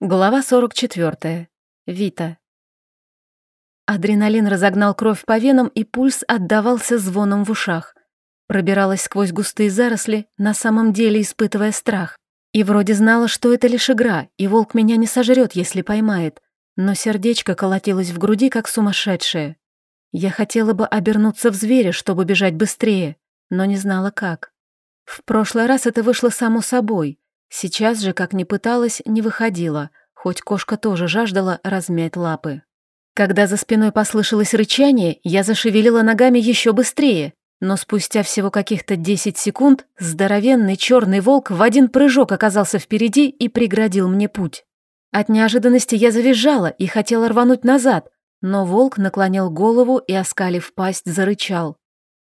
Глава 44. Вита. Адреналин разогнал кровь по венам, и пульс отдавался звоном в ушах. Пробиралась сквозь густые заросли, на самом деле испытывая страх. И вроде знала, что это лишь игра, и волк меня не сожрет, если поймает. Но сердечко колотилось в груди, как сумасшедшее. Я хотела бы обернуться в зверя, чтобы бежать быстрее, но не знала как. В прошлый раз это вышло само собой — Сейчас же, как ни пыталась, не выходила, хоть кошка тоже жаждала размять лапы. Когда за спиной послышалось рычание, я зашевелила ногами еще быстрее, но спустя всего каких-то 10 секунд здоровенный черный волк в один прыжок оказался впереди и преградил мне путь. От неожиданности я завизжала и хотела рвануть назад, но волк наклонил голову и, оскалив пасть, зарычал.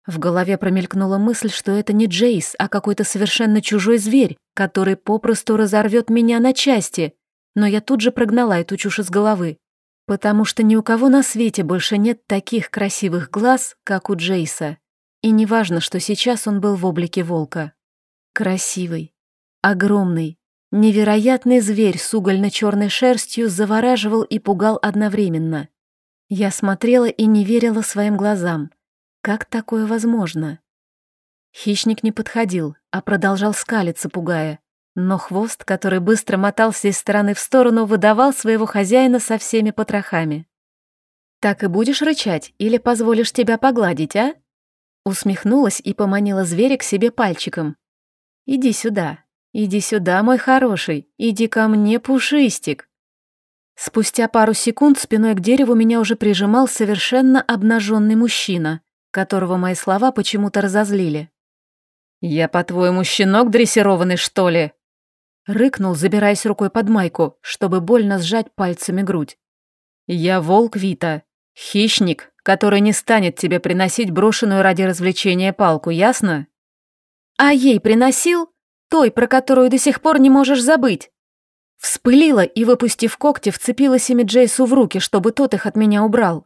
В голове промелькнула мысль, что это не Джейс, а какой-то совершенно чужой зверь, который попросту разорвет меня на части. Но я тут же прогнала эту чушь из головы, потому что ни у кого на свете больше нет таких красивых глаз, как у Джейса. И не важно, что сейчас он был в облике волка. Красивый, огромный, невероятный зверь с угольно-черной шерстью завораживал и пугал одновременно. Я смотрела и не верила своим глазам. Как такое возможно? Хищник не подходил, а продолжал скалиться, пугая. Но хвост, который быстро мотался из стороны в сторону, выдавал своего хозяина со всеми потрохами. «Так и будешь рычать или позволишь тебя погладить, а?» Усмехнулась и поманила зверя к себе пальчиком. «Иди сюда, иди сюда, мой хороший, иди ко мне, пушистик». Спустя пару секунд спиной к дереву меня уже прижимал совершенно обнаженный мужчина которого мои слова почему-то разозлили. «Я, по-твоему, щенок дрессированный, что ли?» Рыкнул, забираясь рукой под майку, чтобы больно сжать пальцами грудь. «Я волк Вита, хищник, который не станет тебе приносить брошенную ради развлечения палку, ясно?» «А ей приносил? Той, про которую до сих пор не можешь забыть?» Вспылила и, выпустив когти, вцепилась ими Джейсу в руки, чтобы тот их от меня убрал.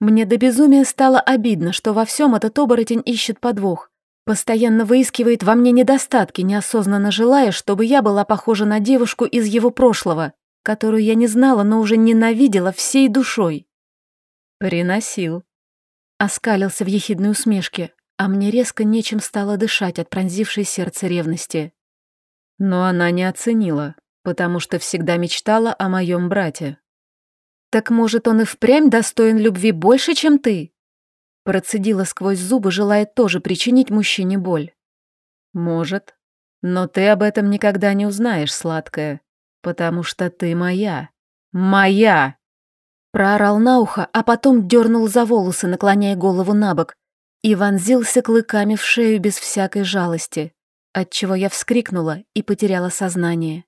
Мне до безумия стало обидно, что во всем этот оборотень ищет подвох. Постоянно выискивает во мне недостатки, неосознанно желая, чтобы я была похожа на девушку из его прошлого, которую я не знала, но уже ненавидела всей душой. «Приносил», — оскалился в ехидной усмешке, а мне резко нечем стало дышать от пронзившей сердце ревности. Но она не оценила, потому что всегда мечтала о моем брате. «Так, может, он и впрямь достоин любви больше, чем ты?» Процедила сквозь зубы, желая тоже причинить мужчине боль. «Может. Но ты об этом никогда не узнаешь, сладкая, потому что ты моя. Моя!» Проорал на ухо, а потом дернул за волосы, наклоняя голову на бок, и вонзился клыками в шею без всякой жалости, отчего я вскрикнула и потеряла сознание.